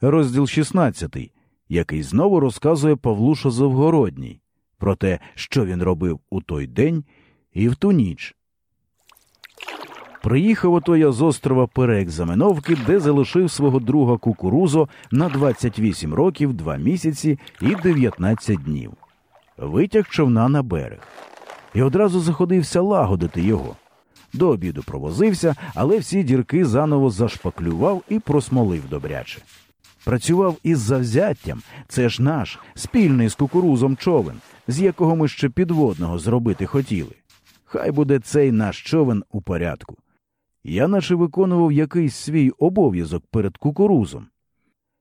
розділ 16, який знову розказує Павлуша Завгородній про те, що він робив у той день і в ту ніч. Приїхав ото я з острова Переекзаменовки, де залишив свого друга кукурузо на 28 років, 2 місяці і 19 днів. Витяг човна на берег. І одразу заходився лагодити його. До обіду провозився, але всі дірки заново зашпаклював і просмолив добряче. Працював із завзяттям, це ж наш, спільний з кукурузом човен, з якого ми ще підводного зробити хотіли. Хай буде цей наш човен у порядку. Я наче виконував якийсь свій обов'язок перед кукурузом.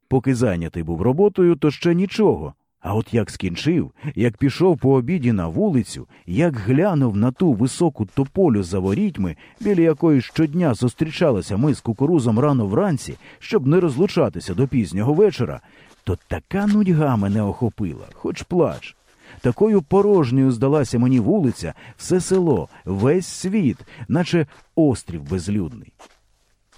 Поки зайнятий був роботою, то ще нічого. А от як скінчив, як пішов по обіді на вулицю, як глянув на ту високу тополю за ворітьми, біля якої щодня зустрічалися ми з кукурузом рано вранці, щоб не розлучатися до пізнього вечора, то така нудьга мене охопила, хоч плач. Такою порожньою здалася мені вулиця, все село, весь світ, наче острів безлюдний.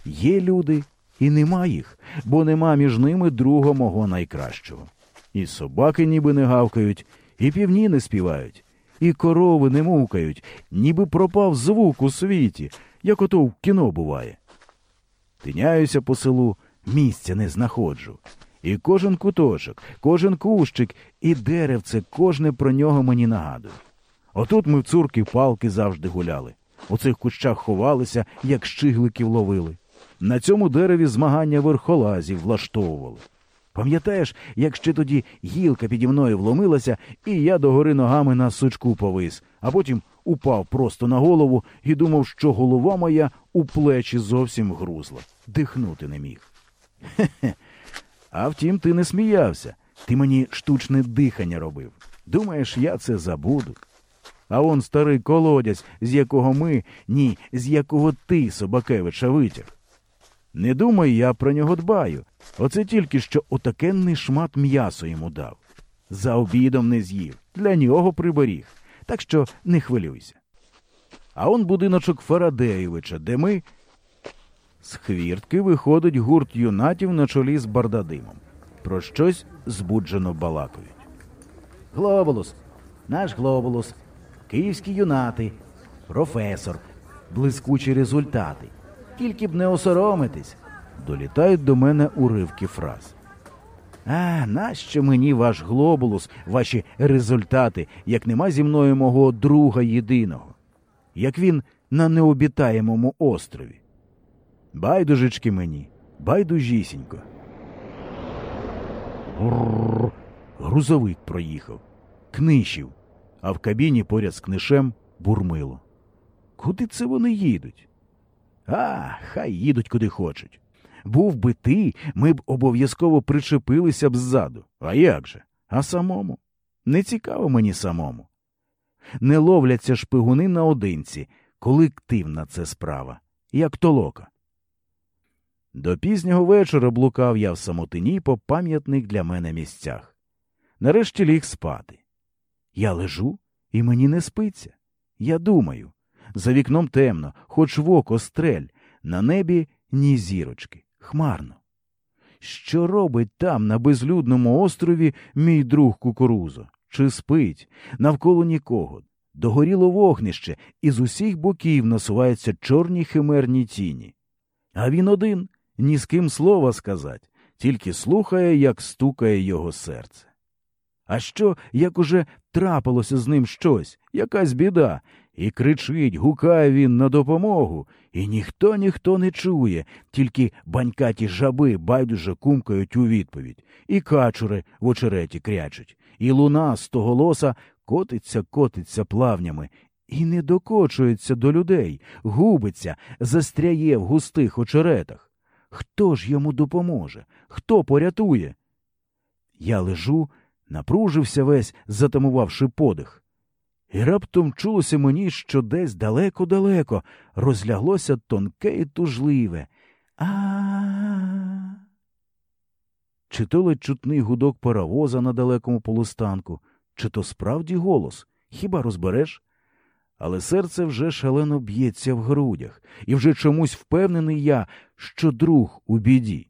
Є люди, і нема їх, бо нема між ними друга мого найкращого. І собаки ніби не гавкають, і півні не співають, і корови не мукають, ніби пропав звук у світі, як ото в кіно буває. Тиняюся по селу, місця не знаходжу. І кожен куточок, кожен кущик і деревце, кожне про нього мені нагадує. Отут ми в цурки палки завжди гуляли. У цих кущах ховалися, як щигликів ловили. На цьому дереві змагання верхолазів влаштовували. Пам'ятаєш, як ще тоді гілка піді мною вломилася, і я догори ногами на сучку повис, а потім упав просто на голову і думав, що голова моя у плечі зовсім грузла, дихнути не міг. Хе-хе. А втім, ти не сміявся. Ти мені штучне дихання робив. Думаєш, я це забуду. А он старий колодязь, з якого ми, ні, з якого ти, Собакевича, витяг. Не думай, я про нього дбаю. Оце тільки що отакенний шмат м'ясо йому дав. За обідом не з'їв, для нього приберіг. Так що не хвилюйся. А он будиночок Фарадеєвича, де ми. З хвіртки виходить гурт юнатів на чолі з бардадимом. Про щось збуджено балакають. Глобулус, наш глобулус, київські юнати, професор, блискучі результати. Тільки б не осоромитись. Долітають до мене уривки фраз. А, нащо мені ваш глобулус, ваші результати, як нема зі мною мого друга єдиного, як він на необітаємому острові? Байдужечки мені, байдужісінько. Грррр. Грузовик проїхав, книшів, а в кабіні поряд з книшем бурмило. Куди це вони їдуть? А, хай їдуть куди хочуть. Був би ти, ми б обов'язково причепилися б ззаду. А як же? А самому? Не цікаво мені самому. Не ловляться шпигуни наодинці, колективна це справа, як толока. До пізнього вечора блукав я в самотині по пам'ятних для мене місцях. Нарешті ліг спати. Я лежу, і мені не спиться. Я думаю. За вікном темно, хоч в око стрель, на небі ні зірочки, хмарно. Що робить там, на безлюдному острові, мій друг кукурузо? Чи спить? Навколо нікого. Догоріло вогнище, і з усіх боків насуваються чорні химерні тіні. А він один, ні з ким слова сказать, тільки слухає, як стукає його серце. А що, як уже трапилося з ним щось, якась біда, і кричить, гукає він на допомогу, і ніхто ніхто не чує, тільки банькаті жаби байдуже кумкають у відповідь, і качури в очереті крячуть, і луна стоголоса котиться, котиться плавнями, і не докочується до людей, губиться, застряє в густих очеретах. Хто ж йому допоможе? Хто порятує? Я лежу, напружився весь, затамувавши подих. І раптом чулося мені, що десь далеко-далеко розляглося тонке і тужливе. А. Чи то ледь чутний гудок паровоза на далекому полустанку, чи то справді голос, хіба розбереш? Але серце вже шалено б'ється в грудях, і вже чомусь впевнений я, що друг у біді.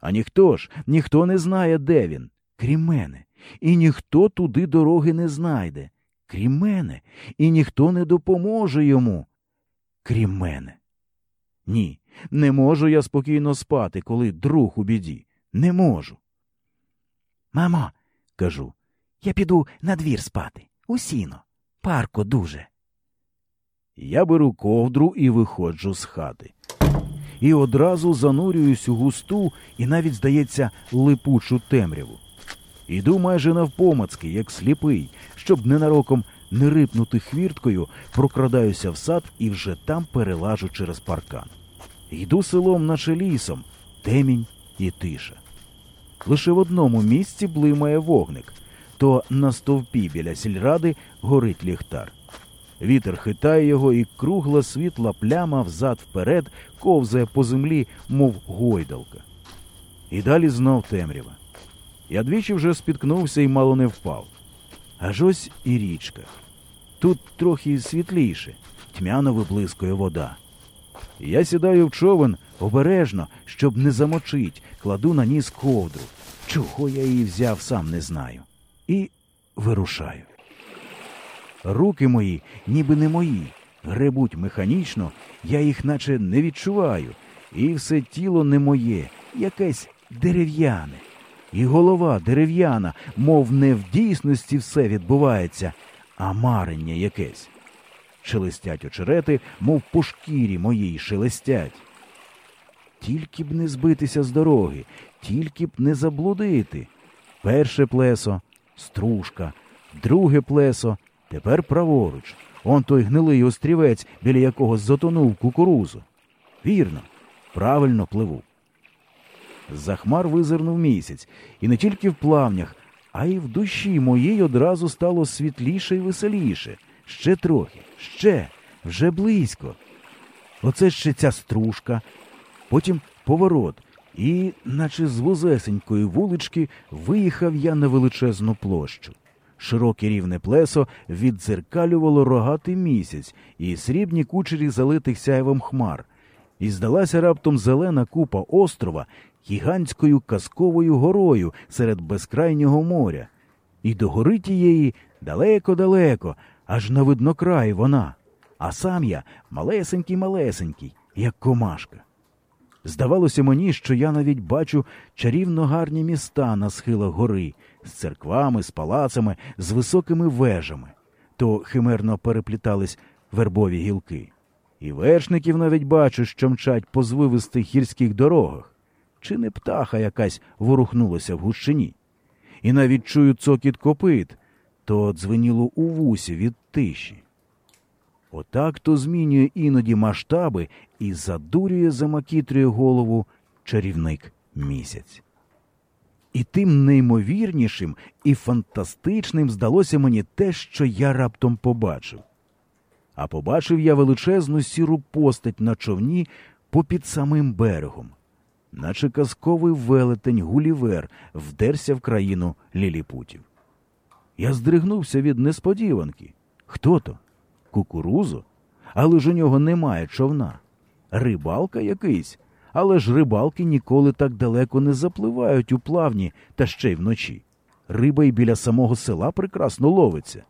А ніхто ж, ніхто не знає, де він, крім мене, і ніхто туди дороги не знайде, крім мене, і ніхто не допоможе йому, крім мене. Ні, не можу я спокійно спати, коли друг у біді. Не можу. Мамо, кажу, я піду на двір спати. У сіно. Парко дуже. Я беру ковдру і виходжу з хати. І одразу занурююсь у густу і навіть, здається, липучу темряву. Іду майже навпомацки, як сліпий, щоб ненароком не рипнути хвірткою, прокрадаюся в сад і вже там перелажу через паркан. Йду селом, наче лісом, темінь і тиша. Лише в одному місці блимає вогник, то на стовпі біля сільради горить ліхтар. Вітер хитає його, і кругла світла пляма взад вперед ковзає по землі, мов гойдалка. І далі знов темрява. Я двічі вже спіткнувся і мало не впав. Аж ось і річка. Тут трохи світліше, тьмяно виблискує вода. Я сідаю в човен обережно, щоб не замочить, кладу на ніс ковдру. Чого я її взяв, сам не знаю. І вирушаю. Руки мої, ніби не мої, гребуть механічно, я їх наче не відчуваю, і все тіло не моє, якесь дерев'яне, і голова дерев'яна, мов не в дійсності все відбувається, а марення якесь. Шелестять очерети, мов по шкірі моїй шелестять. Тільки б не збитися з дороги, тільки б не заблудити. Перше плесо стружка, друге плесо, тепер праворуч. Он той гнилий острівець, біля якого затонув кукурузу. Вірно, правильно пливу. З-за хмар визирнув місяць, і не тільки в плавнях, а й в душі моїй одразу стало світліше і веселіше. Ще трохи, ще, вже близько. Оце ще ця стружка, потім поворот, і, наче з вузесенької вулички, виїхав я на величезну площу. Широке рівне плесо віддзеркалювало рогатий місяць і срібні кучері залитих сяйвом хмар, і здалася раптом зелена купа острова гігантською казковою горою серед безкрайнього моря, і до гори тієї далеко-далеко, аж на виднокрай вона, а сам я малесенький-малесенький, як комашка. Здавалося мені, що я навіть бачу чарівно гарні міста на схилах гори з церквами, з палацами, з високими вежами, то химерно переплітались вербові гілки. І вершників навіть бачу, що мчать по звивистих гірських дорогах, чи не птаха якась ворухнулася в гущині. І навіть чую цокіт копит, то дзвеніло у вусі від тиші. Отак то змінює іноді масштаби і задурює замакітрює голову чарівник місяць. І тим неймовірнішим і фантастичним здалося мені те, що я раптом побачив. А побачив я величезну сіру постать на човні попід самим берегом, наче казковий велетень Гулівер вдерся в країну ліліпутів. Я здригнувся від несподіванки. Хто то? Кукурузу? Але ж у нього немає човна. Рибалка якийсь, але ж рибалки ніколи так далеко не запливають у плавні та ще й вночі. Риба й біля самого села прекрасно ловиться.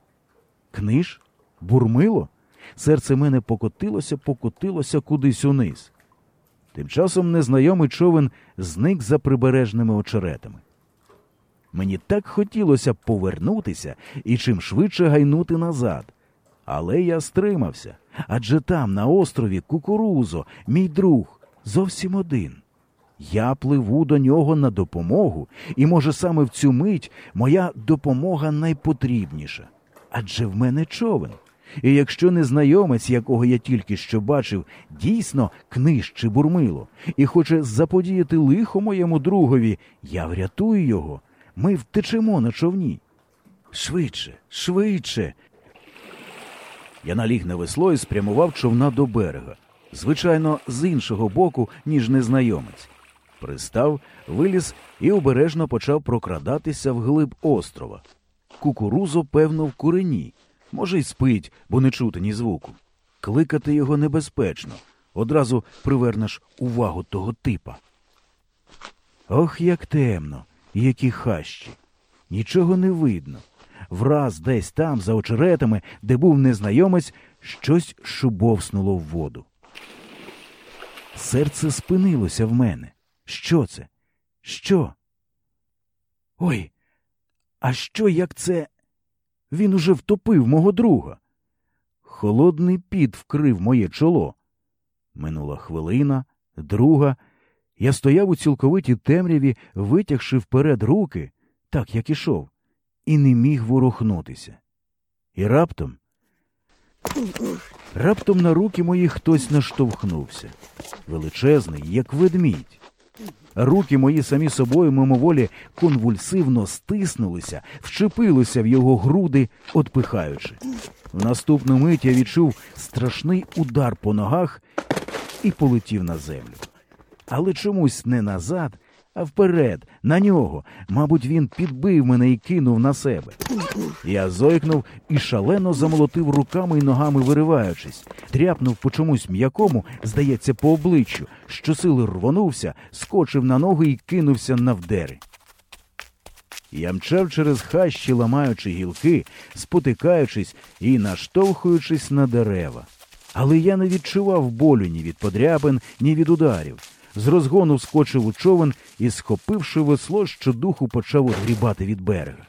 Книж? Бурмило? Серце мене покотилося, покотилося кудись униз. Тим часом незнайомий човен зник за прибережними очеретами. Мені так хотілося повернутися і чим швидше гайнути назад. Але я стримався, адже там, на острові Кукурузо, мій друг зовсім один. Я пливу до нього на допомогу, і, може, саме в цю мить моя допомога найпотрібніша. Адже в мене човен. І якщо незнайомець, якого я тільки що бачив, дійсно книж чи бурмило, і хоче заподіяти лихо моєму другові, я врятую його. Ми втечемо на човні. Швидше, швидше. Я наліг на весло і спрямував човна до берега, звичайно, з іншого боку, ніж незнайомець. Пристав, виліз і обережно почав прокрадатися вглиб острова. Кукурузо, певно, в курені. Може, й спить, бо не чути ні звуку. Кликати його небезпечно. Одразу привернеш увагу того типа. Ох, як темно, які хащі. Нічого не видно. Враз десь там, за очеретами, де був незнайомець, щось шубовснуло в воду. Серце спинилося в мене. Що це? Що? Ой, а що, як це? Він уже втопив мого друга. Холодний піт вкрив моє чоло. Минула хвилина, друга. Я стояв у цілковитій темряві, витягши вперед руки, так як ішов, і не міг ворухнутися. І раптом, раптом на руки мої хтось наштовхнувся, величезний, як ведмідь. Руки мої самі собою мимоволі конвульсивно стиснулися, вчепилися в його груди, отпихаючи. В наступну мить я відчув страшний удар по ногах і полетів на землю. Але чомусь не назад, а вперед, на нього. Мабуть, він підбив мене і кинув на себе. Я зойкнув і шалено замолотив руками і ногами вириваючись, тряпнув по чомусь м'якому, здається, по обличчю, щосили рвонувся, скочив на ноги і кинувся навдери. Я мчав через хащі, ламаючи гілки, спотикаючись і наштовхуючись на дерева. Але я не відчував болю ні від подряпин, ні від ударів. З розгону вскочив у човен і, схопивши весло, щодуху почав відгрібати від берега.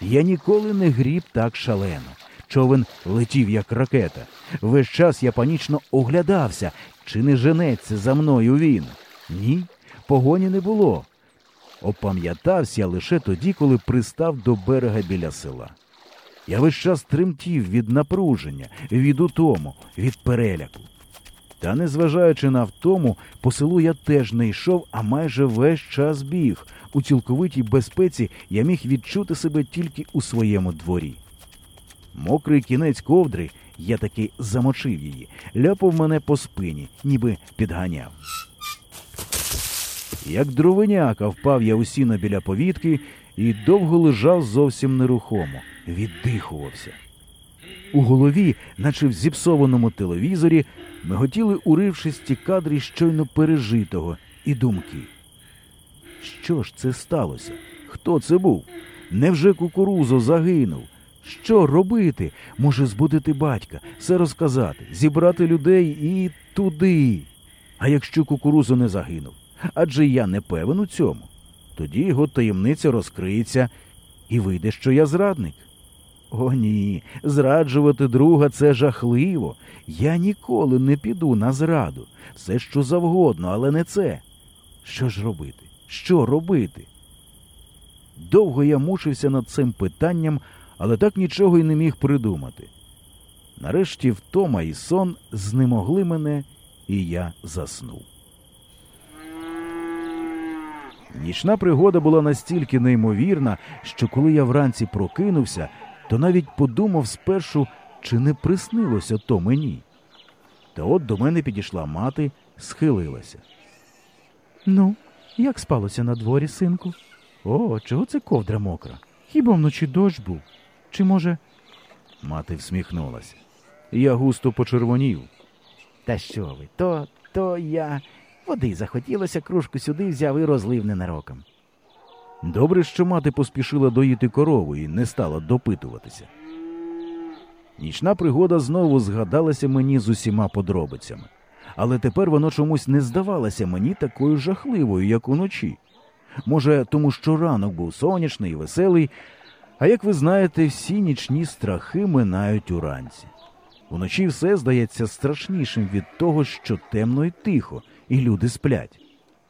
Я ніколи не гріб так шалено. Човен летів, як ракета. Весь час я панічно оглядався, чи не женеться за мною він. Ні, погоні не було. Опам'ятався лише тоді, коли пристав до берега біля села. Я весь час тремтів від напруження, від утому, від переляку. Та, незважаючи на втому, по селу я теж не йшов, а майже весь час біг. У цілковитій безпеці я міг відчути себе тільки у своєму дворі. Мокрий кінець ковдри, я таки замочив її, ляпав мене по спині, ніби підганяв. Як дровиняка впав я у сіно біля повітки і довго лежав зовсім нерухомо, віддихувався. У голові, наче в зіпсованому телевізорі, миготіли урившисті кадри щойно пережитого і думки. Що ж це сталося? Хто це був? Невже кукурузо загинув? Що робити? Може, збудити батька, все розказати, зібрати людей і туди. А якщо кукурузо не загинув? Адже я не певен у цьому. Тоді його таємниця розкриється і вийде, що я зрадник. О, ні, зраджувати друга це жахливо. Я ніколи не піду на зраду. Все що завгодно, але не це. Що ж робити? Що робити? Довго я мучився над цим питанням, але так нічого й не міг придумати. Нарешті втома і сон знемогли мене, і я заснув. Нічна пригода була настільки неймовірна, що коли я вранці прокинувся, то навіть подумав спершу, чи не приснилося то мені. Та от до мене підійшла мати, схилилася. Ну, як спалося на дворі, синку? О, чого це ковдра мокра? Хіба вночі дощ був? Чи може. Мати всміхнулася. Я густо почервонів. Та що ви? То, то я. Води захотілося, кружку сюди взяв і розлив ненароком. Добре, що мати поспішила доїти корову і не стала допитуватися. Нічна пригода знову згадалася мені з усіма подробицями, але тепер воно чомусь не здавалося мені такою жахливою, як уночі. Може, тому що ранок був сонячний і веселий, а як ви знаєте, всі нічні страхи минають уранці. Уночі все здається страшнішим від того, що темно і тихо, і люди сплять.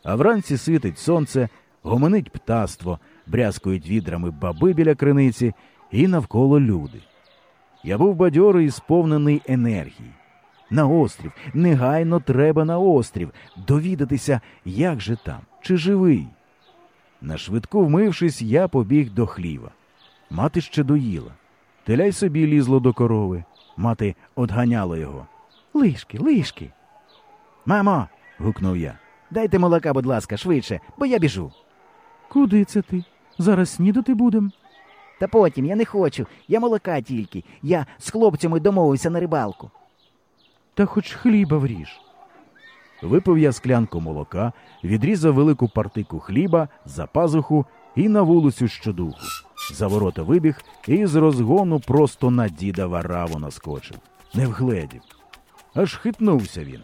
А вранці світить сонце, гомонить птаство, брязкують відрами баби біля криниці і навколо люди. Я був бадьорий і сповнений енергії. На острів, негайно треба на острів, довідатися, як же там, чи живий. Нашвидку вмившись, я побіг до хліва. Мати ще доїла. Теляй собі лізло до корови. Мати одганяла його. Лишки, лишки. Мамо. гукнув я. Дайте молока, будь ласка, швидше, бо я біжу. Куди це ти? Зараз снідати будем. Та потім я не хочу. Я молока тільки. Я з хлопцями домовився на рибалку. Та хоч хліба вріж. Випив я склянку молока, відрізав велику партику хліба за пазуху і на вулицю щодуху. За ворота вибіг і з розгону просто на діда вараву наскочив. Не вгледів. Аж хитнувся він,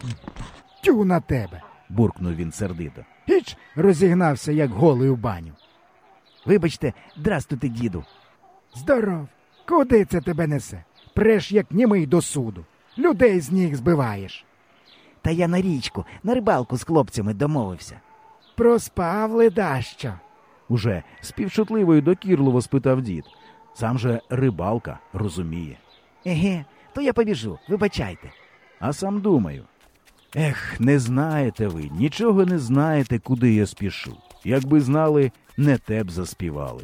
Тю на тебе. буркнув він сердито. Іч розігнався, як голий у баню. Вибачте, здрастуйте, діду. Здоров. Куди це тебе несе? Преш, як німий до суду. Людей з ніг збиваєш. Та я на річку, на рибалку з хлопцями домовився. Проспав ледащо. Уже співчутливо і докірливо спитав дід. Сам же рибалка розуміє. Еге, то я побіжу, вибачайте. А сам думаю. Ех, не знаєте ви, нічого не знаєте, куди я спішу. Якби знали, не те б заспівали.